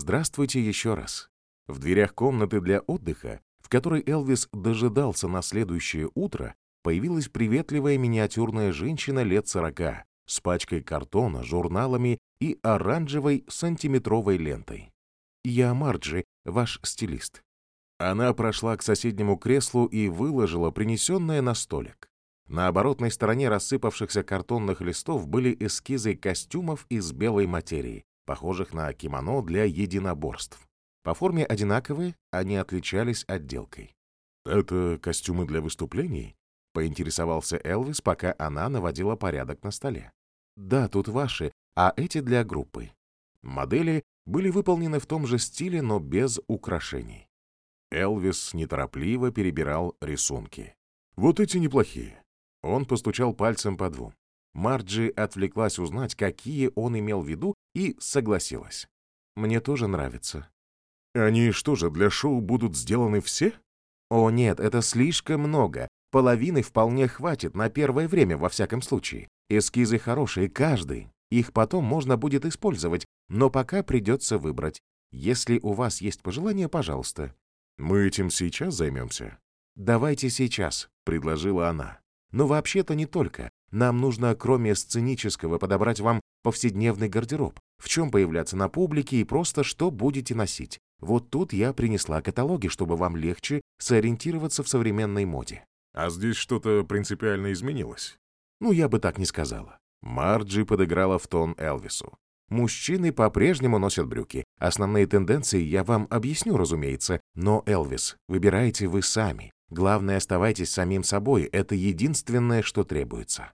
Здравствуйте еще раз. В дверях комнаты для отдыха, в которой Элвис дожидался на следующее утро, появилась приветливая миниатюрная женщина лет сорока с пачкой картона, журналами и оранжевой сантиметровой лентой. «Я Марджи, ваш стилист». Она прошла к соседнему креслу и выложила принесенное на столик. На оборотной стороне рассыпавшихся картонных листов были эскизы костюмов из белой материи, похожих на кимоно для единоборств. По форме одинаковые, они отличались отделкой. «Это костюмы для выступлений?» — поинтересовался Элвис, пока она наводила порядок на столе. «Да, тут ваши, а эти для группы». Модели были выполнены в том же стиле, но без украшений. Элвис неторопливо перебирал рисунки. «Вот эти неплохие». Он постучал пальцем по двум. Марджи отвлеклась узнать, какие он имел в виду, и согласилась. «Мне тоже нравится». «Они что же, для шоу будут сделаны все?» «О нет, это слишком много. Половины вполне хватит, на первое время, во всяком случае. Эскизы хорошие, каждый. Их потом можно будет использовать, но пока придется выбрать. Если у вас есть пожелания, пожалуйста». «Мы этим сейчас займемся?» «Давайте сейчас», — предложила она. «Но вообще-то не только. Нам нужно, кроме сценического, подобрать вам повседневный гардероб, в чем появляться на публике и просто что будете носить. Вот тут я принесла каталоги, чтобы вам легче сориентироваться в современной моде. А здесь что-то принципиально изменилось? Ну, я бы так не сказала. Марджи подыграла в тон Элвису. Мужчины по-прежнему носят брюки. Основные тенденции я вам объясню, разумеется, но, Элвис, выбирайте вы сами. Главное, оставайтесь самим собой, это единственное, что требуется.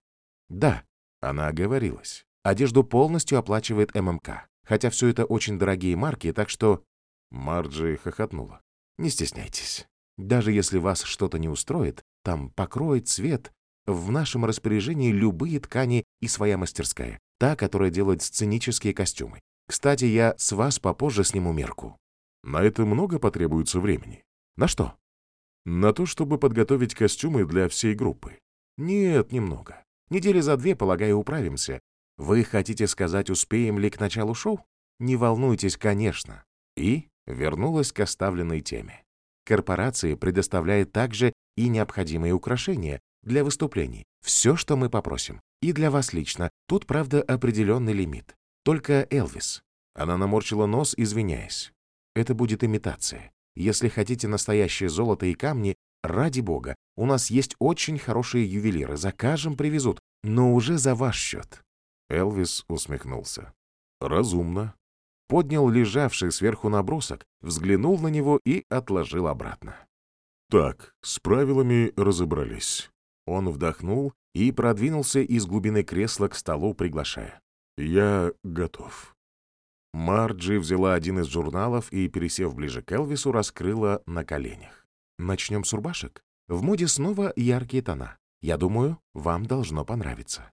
Да, она оговорилась. Одежду полностью оплачивает ММК. Хотя все это очень дорогие марки, так что... Марджи хохотнула. Не стесняйтесь. Даже если вас что-то не устроит, там покрой, цвет, в нашем распоряжении любые ткани и своя мастерская, та, которая делает сценические костюмы. Кстати, я с вас попозже сниму мерку. На это много потребуется времени. На что? На то, чтобы подготовить костюмы для всей группы. Нет, немного. Недели за две, полагаю, управимся. Вы хотите сказать, успеем ли к началу шоу? Не волнуйтесь, конечно. И вернулась к оставленной теме. Корпорация предоставляет также и необходимые украшения для выступлений. Все, что мы попросим. И для вас лично. Тут, правда, определенный лимит. Только Элвис. Она наморщила нос, извиняясь. Это будет имитация. Если хотите настоящее золото и камни, ради бога, у нас есть очень хорошие ювелиры. Закажем, привезут. Но уже за ваш счет. Элвис усмехнулся. Разумно поднял лежавший сверху набросок, взглянул на него и отложил обратно. «Так, с правилами разобрались». Он вдохнул и продвинулся из глубины кресла к столу, приглашая. «Я готов». Марджи взяла один из журналов и, пересев ближе к Элвису, раскрыла на коленях. «Начнем с рубашек. В моде снова яркие тона. Я думаю, вам должно понравиться».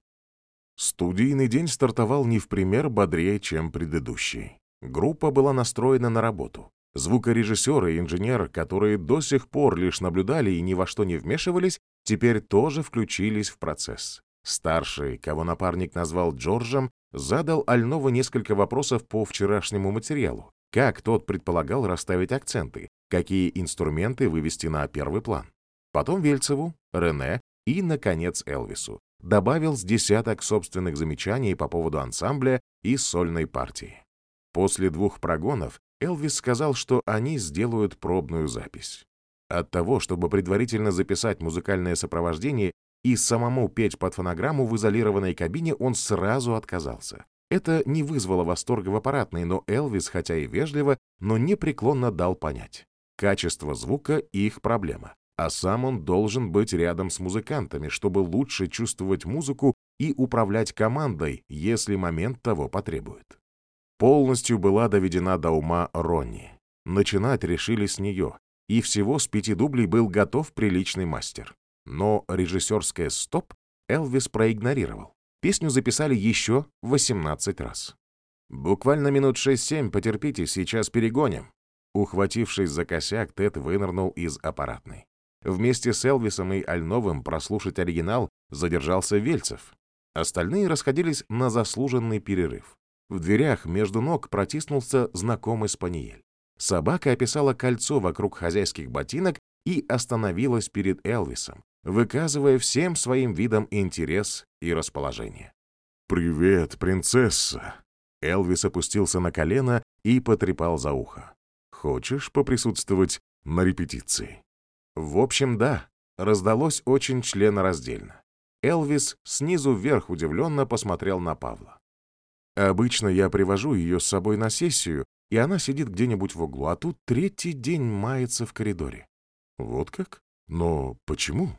Студийный день стартовал не в пример бодрее, чем предыдущий. Группа была настроена на работу. Звукорежиссер и инженер, которые до сих пор лишь наблюдали и ни во что не вмешивались, теперь тоже включились в процесс. Старший, кого напарник назвал Джорджем, задал Альнову несколько вопросов по вчерашнему материалу. Как тот предполагал расставить акценты, какие инструменты вывести на первый план. Потом Вельцеву, Рене и, наконец, Элвису. Добавил с десяток собственных замечаний по поводу ансамбля и сольной партии. После двух прогонов Элвис сказал, что они сделают пробную запись. От того, чтобы предварительно записать музыкальное сопровождение и самому петь под фонограмму в изолированной кабине, он сразу отказался. Это не вызвало восторга в аппаратной, но Элвис, хотя и вежливо, но непреклонно дал понять. Качество звука — их проблема, а сам он должен быть рядом с музыкантами, чтобы лучше чувствовать музыку и управлять командой, если момент того потребует полностью была доведена до ума Ронни. Начинать решили с нее, и всего с пяти дублей был готов приличный мастер. Но режиссерское «стоп» Элвис проигнорировал. Песню записали еще 18 раз. «Буквально минут 6-7, потерпите, сейчас перегоним». Ухватившись за косяк, Тед вынырнул из аппаратной. Вместе с Элвисом и Альновым прослушать оригинал задержался Вельцев. Остальные расходились на заслуженный перерыв. В дверях между ног протиснулся знакомый спаниель. Собака описала кольцо вокруг хозяйских ботинок и остановилась перед Элвисом, выказывая всем своим видом интерес и расположение. «Привет, принцесса!» Элвис опустился на колено и потрепал за ухо. «Хочешь поприсутствовать на репетиции?» В общем, да, раздалось очень членораздельно. Элвис снизу вверх удивленно посмотрел на Павла. «Обычно я привожу ее с собой на сессию, и она сидит где-нибудь в углу, а тут третий день мается в коридоре». «Вот как? Но почему?»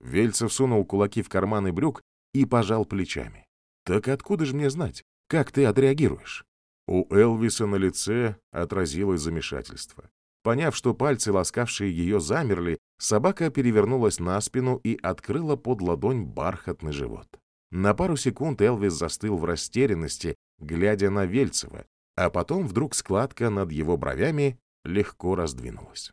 Вельцев сунул кулаки в карманы брюк и пожал плечами. «Так откуда же мне знать, как ты отреагируешь?» У Элвиса на лице отразилось замешательство. Поняв, что пальцы, ласкавшие ее, замерли, собака перевернулась на спину и открыла под ладонь бархатный живот. На пару секунд Элвис застыл в растерянности, глядя на Вельцева, а потом вдруг складка над его бровями легко раздвинулась.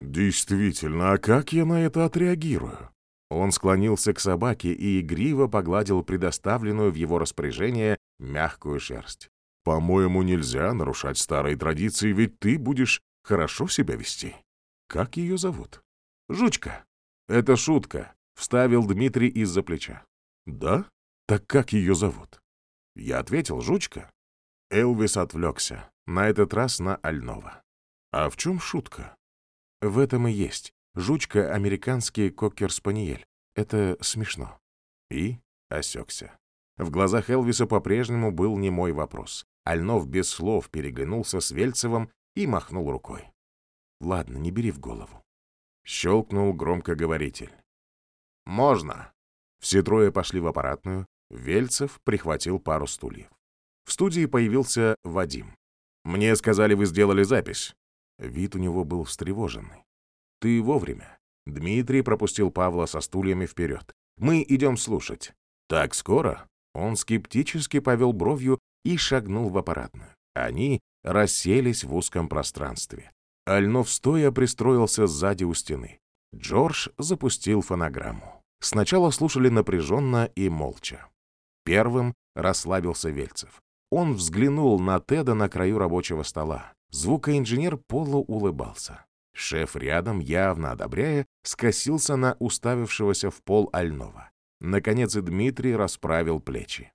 «Действительно, а как я на это отреагирую?» Он склонился к собаке и игриво погладил предоставленную в его распоряжение мягкую шерсть. «По-моему, нельзя нарушать старые традиции, ведь ты будешь хорошо себя вести. Как ее зовут? Жучка. Это шутка, вставил Дмитрий из-за плеча. Да? Так как ее зовут? Я ответил, жучка. Элвис отвлекся, на этот раз на Альнова. А в чем шутка? В этом и есть. Жучка — американский кокер-спаниель. Это смешно. И осекся. В глазах Элвиса по-прежнему был не мой вопрос. Альнов без слов переглянулся с Вельцевым и махнул рукой. «Ладно, не бери в голову». Щелкнул громкоговоритель. «Можно». Все трое пошли в аппаратную. Вельцев прихватил пару стульев. В студии появился Вадим. «Мне сказали, вы сделали запись». Вид у него был встревоженный. «Ты вовремя». Дмитрий пропустил Павла со стульями вперед. «Мы идем слушать». «Так скоро?» Он скептически повел бровью и шагнул в аппаратную. Они расселись в узком пространстве. Альнов стоя пристроился сзади у стены. Джордж запустил фонограмму. Сначала слушали напряженно и молча. Первым расслабился Вельцев. Он взглянул на Теда на краю рабочего стола. Звукоинженер полуулыбался. Шеф рядом, явно одобряя, скосился на уставившегося в пол Альнова. Наконец и Дмитрий расправил плечи.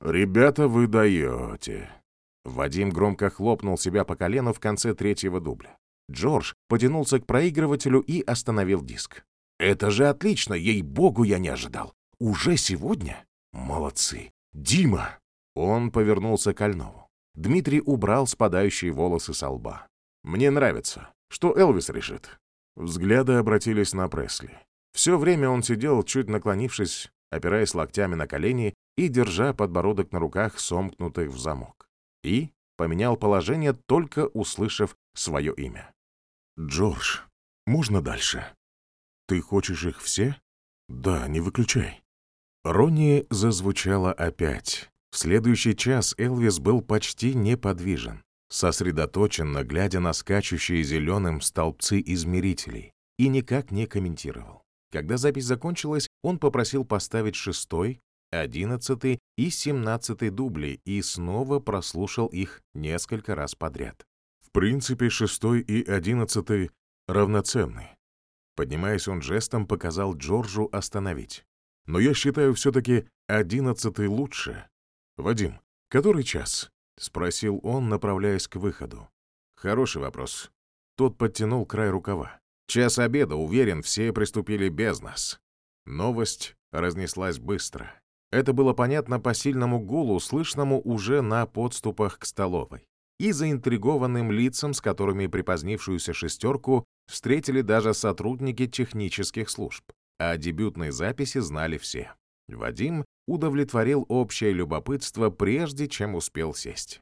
«Ребята, вы даете!» Вадим громко хлопнул себя по колену в конце третьего дубля. Джордж потянулся к проигрывателю и остановил диск. «Это же отлично! Ей-богу, я не ожидал! Уже сегодня? Молодцы! Дима!» Он повернулся к Альнову. Дмитрий убрал спадающие волосы со лба. «Мне нравится. Что Элвис решит?» Взгляды обратились на Пресли. Все время он сидел, чуть наклонившись, опираясь локтями на колени и держа подбородок на руках, сомкнутых в замок и поменял положение, только услышав свое имя. «Джордж, можно дальше? Ты хочешь их все? Да, не выключай». Ронни зазвучала опять. В следующий час Элвис был почти неподвижен, сосредоточенно глядя на скачущие зеленым столбцы измерителей, и никак не комментировал. Когда запись закончилась, он попросил поставить шестой, одиннадцатый и семнадцатый дубли и снова прослушал их несколько раз подряд. В принципе, шестой и одиннадцатый равноценны. Поднимаясь, он жестом показал Джорджу остановить. Но я считаю все-таки одиннадцатый лучше. «Вадим, который час?» — спросил он, направляясь к выходу. «Хороший вопрос». Тот подтянул край рукава. «Час обеда, уверен, все приступили без нас». Новость разнеслась быстро. Это было понятно по сильному гулу, слышному уже на подступах к столовой, и заинтригованным лицам, с которыми припозднившуюся шестерку встретили даже сотрудники технических служб. А дебютной записи знали все. Вадим удовлетворил общее любопытство, прежде чем успел сесть.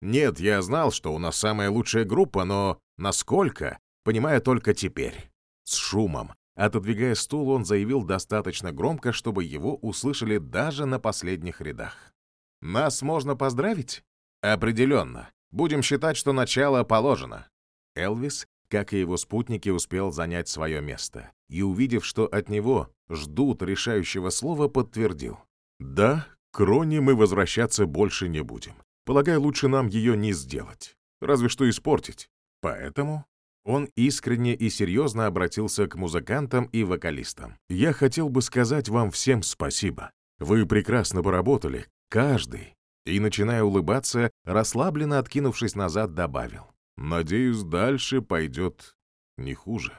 «Нет, я знал, что у нас самая лучшая группа, но насколько, понимаю только теперь». С шумом, Отодвигая стул, он заявил достаточно громко, чтобы его услышали даже на последних рядах. «Нас можно поздравить?» «Определенно. Будем считать, что начало положено». Элвис, как и его спутники, успел занять свое место и, увидев, что от него ждут решающего слова, подтвердил. «Да, к Роне мы возвращаться больше не будем. Полагаю, лучше нам ее не сделать. Разве что испортить. Поэтому он искренне и серьезно обратился к музыкантам и вокалистам. «Я хотел бы сказать вам всем спасибо. Вы прекрасно поработали, каждый». И, начиная улыбаться, расслабленно откинувшись назад, добавил. «Надеюсь, дальше пойдет не хуже».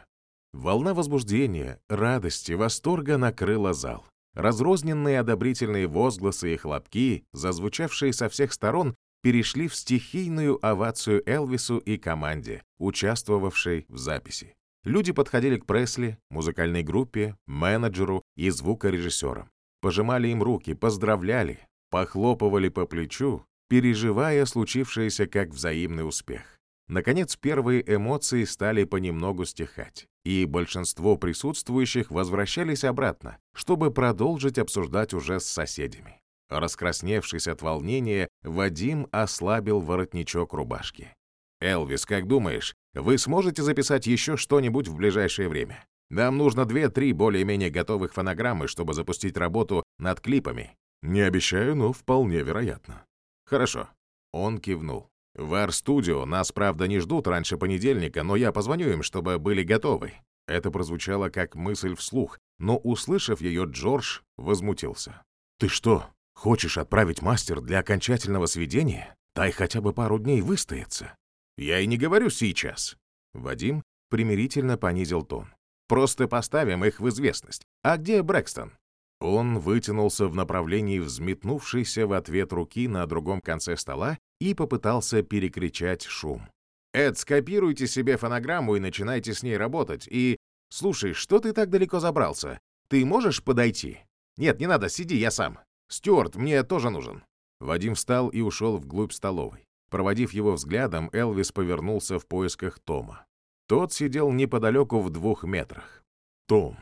Волна возбуждения, радости, восторга накрыла зал. Разрозненные одобрительные возгласы и хлопки, зазвучавшие со всех сторон, перешли в стихийную овацию Элвису и команде, участвовавшей в записи. Люди подходили к Пресли, музыкальной группе, менеджеру и звукорежиссерам. Пожимали им руки, поздравляли, похлопывали по плечу, переживая случившееся как взаимный успех. Наконец, первые эмоции стали понемногу стихать, и большинство присутствующих возвращались обратно, чтобы продолжить обсуждать уже с соседями. Раскрасневшись от волнения, Вадим ослабил воротничок рубашки. «Элвис, как думаешь, вы сможете записать еще что-нибудь в ближайшее время? Нам нужно две-три более-менее готовых фонограммы, чтобы запустить работу над клипами». «Не обещаю, но вполне вероятно». «Хорошо». Он кивнул. В Ар-студио нас, правда, не ждут раньше понедельника, но я позвоню им, чтобы были готовы. Это прозвучало как мысль вслух, но, услышав ее, Джордж возмутился. «Ты что, хочешь отправить мастер для окончательного сведения? Дай хотя бы пару дней выстояться». «Я и не говорю сейчас». Вадим примирительно понизил тон. «Просто поставим их в известность. А где Брэкстон?» Он вытянулся в направлении взметнувшейся в ответ руки на другом конце стола и попытался перекричать шум. «Эд, скопируйте себе фонограмму и начинайте с ней работать. И... Слушай, что ты так далеко забрался? Ты можешь подойти? Нет, не надо, сиди, я сам. Стюарт, мне тоже нужен». Вадим встал и ушел вглубь столовой. Проводив его взглядом, Элвис повернулся в поисках Тома. Тот сидел неподалеку в двух метрах. «Том,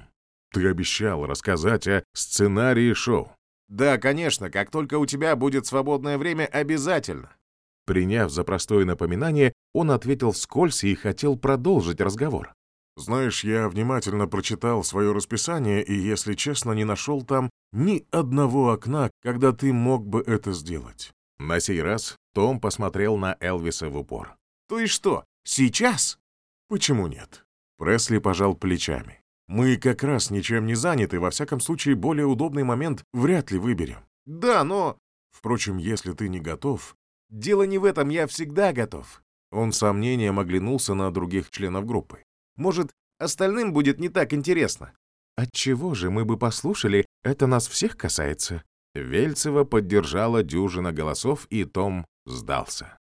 ты обещал рассказать о сценарии шоу». «Да, конечно, как только у тебя будет свободное время, обязательно». Приняв за простое напоминание, он ответил вскользь и хотел продолжить разговор. «Знаешь, я внимательно прочитал свое расписание и, если честно, не нашел там ни одного окна, когда ты мог бы это сделать». На сей раз Том посмотрел на Элвиса в упор. «То есть что, сейчас?» «Почему нет?» Пресли пожал плечами. «Мы как раз ничем не заняты, во всяком случае, более удобный момент вряд ли выберем». «Да, но...» «Впрочем, если ты не готов, Дело не в этом, я всегда готов. Он с сомнением оглянулся на других членов группы. Может, остальным будет не так интересно. Отчего же мы бы послушали, это нас всех касается. Вельцева поддержала дюжина голосов, и Том сдался.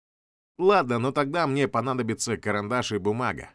Ладно, но тогда мне понадобится карандаш и бумага.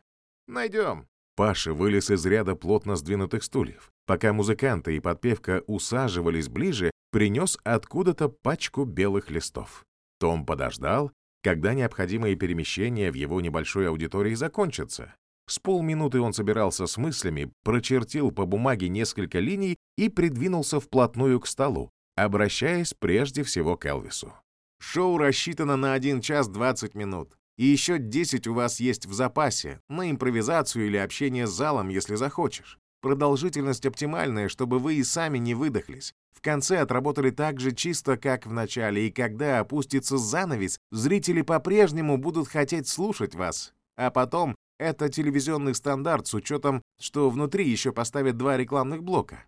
Найдем. Паша вылез из ряда плотно сдвинутых стульев. Пока музыканты и подпевка усаживались ближе, принес откуда-то пачку белых листов. Том подождал, когда необходимые перемещения в его небольшой аудитории закончатся. С полминуты он собирался с мыслями, прочертил по бумаге несколько линий и придвинулся вплотную к столу, обращаясь прежде всего к Элвису. «Шоу рассчитано на 1 час 20 минут, и еще 10 у вас есть в запасе, на импровизацию или общение с залом, если захочешь. Продолжительность оптимальная, чтобы вы и сами не выдохлись. В конце отработали так же чисто, как в начале, и когда опустится занавес, зрители по-прежнему будут хотеть слушать вас. А потом это телевизионный стандарт с учетом, что внутри еще поставят два рекламных блока.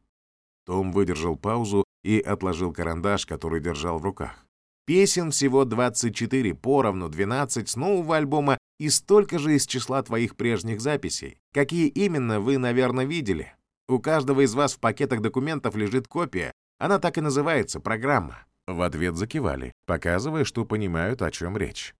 Том выдержал паузу и отложил карандаш, который держал в руках. Песен всего 24, поровну 12 с нового альбома и столько же из числа твоих прежних записей. Какие именно, вы, наверное, видели. У каждого из вас в пакетах документов лежит копия. Она так и называется, программа. В ответ закивали, показывая, что понимают, о чем речь.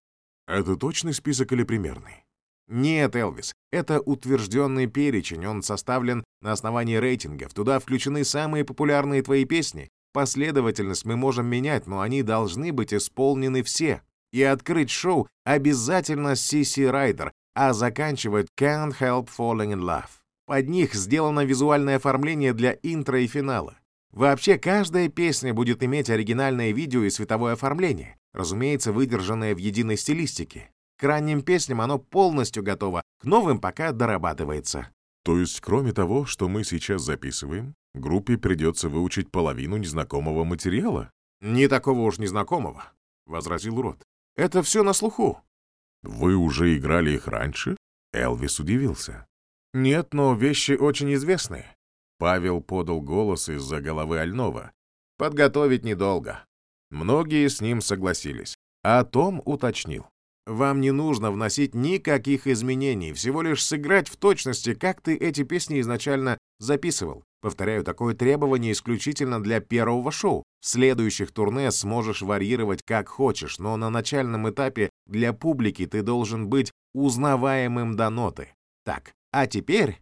Это точный список или примерный? Нет, Элвис, это утвержденный перечень, он составлен на основании рейтингов. Туда включены самые популярные твои песни. Последовательность мы можем менять, но они должны быть исполнены все. И открыть шоу обязательно Сиси Райдер, а заканчивать Can't Help Falling in Love. Под них сделано визуальное оформление для интро и финала. Вообще, каждая песня будет иметь оригинальное видео и световое оформление, разумеется, выдержанное в единой стилистике. К ранним песням оно полностью готово, к новым пока дорабатывается. То есть, кроме того, что мы сейчас записываем, группе придется выучить половину незнакомого материала? Не такого уж незнакомого, — возразил Рот. Это все на слуху». «Вы уже играли их раньше?» Элвис удивился. «Нет, но вещи очень известные». Павел подал голос из-за головы Альнова. «Подготовить недолго». Многие с ним согласились. А Том уточнил. «Вам не нужно вносить никаких изменений, всего лишь сыграть в точности, как ты эти песни изначально записывал. Повторяю, такое требование исключительно для первого шоу. В следующих турне сможешь варьировать как хочешь, но на начальном этапе для публики ты должен быть узнаваемым до ноты. Так, а теперь...»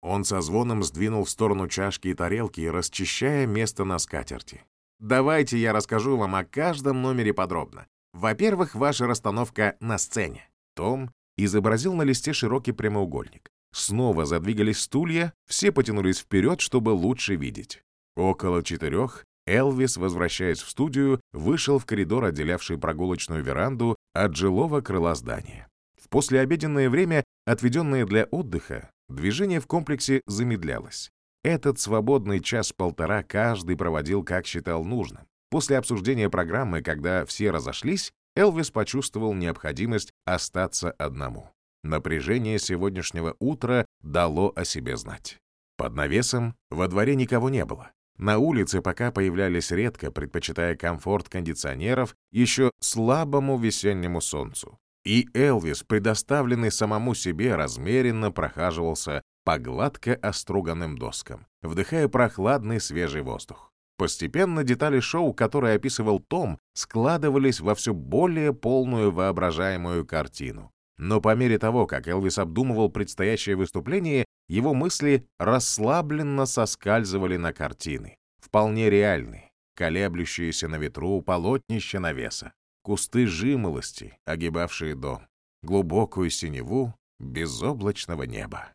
Он со звоном сдвинул в сторону чашки и тарелки, расчищая место на скатерти. «Давайте я расскажу вам о каждом номере подробно. Во-первых, ваша расстановка на сцене». Том изобразил на листе широкий прямоугольник. Снова задвигались стулья, все потянулись вперед, чтобы лучше видеть. Около четырех Элвис, возвращаясь в студию, вышел в коридор, отделявший прогулочную веранду от жилого крыла здания. В послеобеденное время, отведенное для отдыха, движение в комплексе замедлялось. Этот свободный час-полтора каждый проводил, как считал нужным. После обсуждения программы, когда все разошлись, Элвис почувствовал необходимость остаться одному. Напряжение сегодняшнего утра дало о себе знать. Под навесом во дворе никого не было. На улице пока появлялись редко, предпочитая комфорт кондиционеров еще слабому весеннему солнцу. И Элвис, предоставленный самому себе, размеренно прохаживался по гладко оструганным доскам, вдыхая прохладный свежий воздух. Постепенно детали шоу, которые описывал Том, складывались во все более полную воображаемую картину. Но по мере того, как Элвис обдумывал предстоящее выступление, его мысли расслабленно соскальзывали на картины, вполне реальные, колеблющиеся на ветру полотнища навеса, кусты жимолости, огибавшие дом, глубокую синеву безоблачного неба.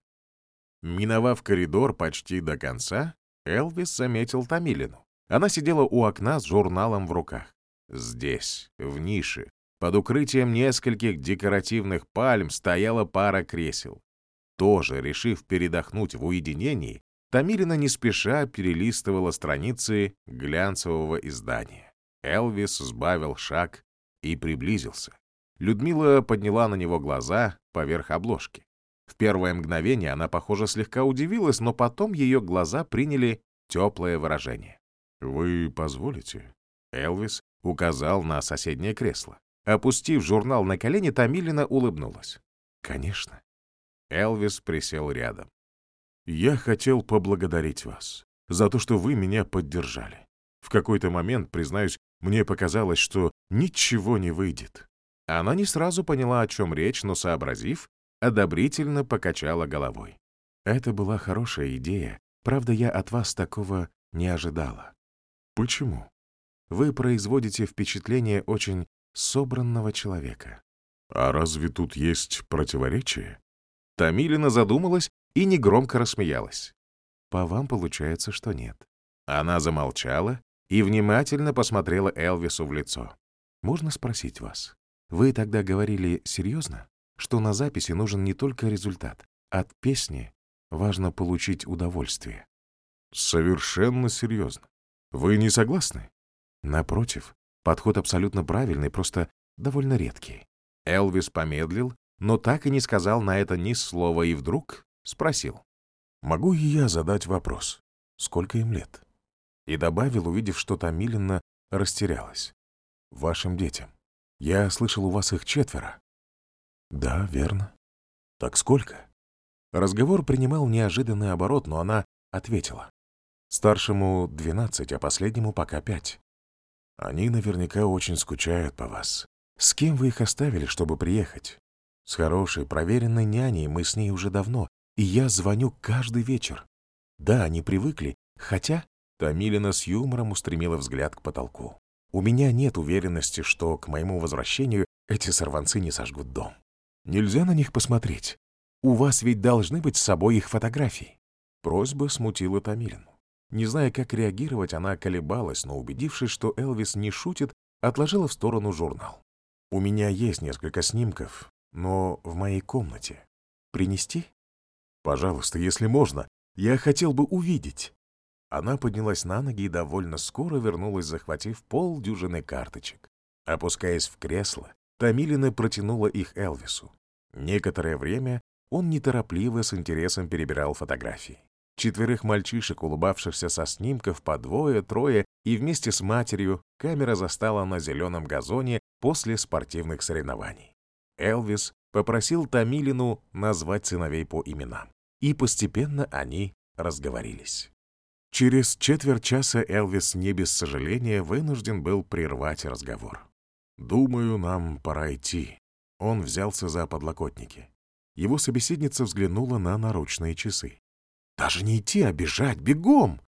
Миновав коридор почти до конца, Элвис заметил Томилину. Она сидела у окна с журналом в руках. Здесь, в нише, под укрытием нескольких декоративных пальм стояла пара кресел. Тоже, решив передохнуть в уединении, Тамилина не спеша перелистывала страницы глянцевого издания. Элвис сбавил шаг и приблизился. Людмила подняла на него глаза поверх обложки. В первое мгновение она, похоже, слегка удивилась, но потом ее глаза приняли теплое выражение. «Вы позволите?» Элвис указал на соседнее кресло. Опустив журнал на колени, Томилина улыбнулась. «Конечно». Элвис присел рядом. «Я хотел поблагодарить вас за то, что вы меня поддержали. В какой-то момент, признаюсь, мне показалось, что ничего не выйдет». Она не сразу поняла, о чем речь, но, сообразив, одобрительно покачала головой. «Это была хорошая идея. Правда, я от вас такого не ожидала». «Почему?» «Вы производите впечатление очень собранного человека. «А разве тут есть противоречие?» Тамилина задумалась и негромко рассмеялась. «По вам получается, что нет». Она замолчала и внимательно посмотрела Элвису в лицо. «Можно спросить вас? Вы тогда говорили серьезно, что на записи нужен не только результат. От песни важно получить удовольствие». «Совершенно серьезно. Вы не согласны?» «Напротив, Подход абсолютно правильный, просто довольно редкий. Элвис помедлил, но так и не сказал на это ни слова и вдруг спросил. «Могу и я задать вопрос? Сколько им лет?» И добавил, увидев, что Томилина растерялась. «Вашим детям. Я слышал, у вас их четверо». «Да, верно». «Так сколько?» Разговор принимал неожиданный оборот, но она ответила. Старшему — двенадцать, а последнему пока пять. Они наверняка очень скучают по вас. С кем вы их оставили, чтобы приехать? С хорошей, проверенной няней мы с ней уже давно, и я звоню каждый вечер. Да, они привыкли, хотя... Тамилина с юмором устремила взгляд к потолку. У меня нет уверенности, что к моему возвращению эти сорванцы не сожгут дом. Нельзя на них посмотреть. У вас ведь должны быть с собой их фотографии. Просьба смутила Тамилину. Не зная, как реагировать, она колебалась, но, убедившись, что Элвис не шутит, отложила в сторону журнал. «У меня есть несколько снимков, но в моей комнате. Принести?» «Пожалуйста, если можно. Я хотел бы увидеть». Она поднялась на ноги и довольно скоро вернулась, захватив полдюжины карточек. Опускаясь в кресло, Тамилина протянула их Элвису. Некоторое время он неторопливо с интересом перебирал фотографии. Четверых мальчишек, улыбавшихся со снимков по двое, трое, и вместе с матерью камера застала на зеленом газоне после спортивных соревнований. Элвис попросил Тамилину назвать сыновей по именам, и постепенно они разговорились. Через четверть часа Элвис не без сожаления вынужден был прервать разговор. «Думаю, нам пора идти». Он взялся за подлокотники. Его собеседница взглянула на наручные часы. «Даже не идти, а бежать! Бегом!»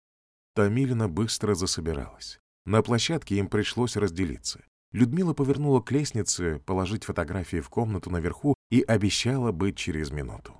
Тамилина быстро засобиралась. На площадке им пришлось разделиться. Людмила повернула к лестнице, положить фотографии в комнату наверху и обещала быть через минуту.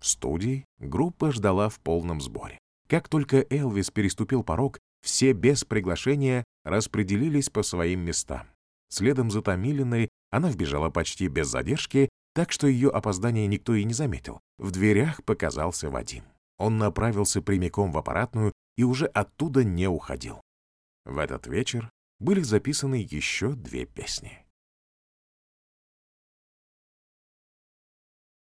В студии группа ждала в полном сборе. Как только Элвис переступил порог, все без приглашения распределились по своим местам. Следом за Томилиной она вбежала почти без задержки, так что ее опоздание никто и не заметил. В дверях показался Вадим. Он направился прямиком в аппаратную и уже оттуда не уходил. В этот вечер были записаны еще две песни.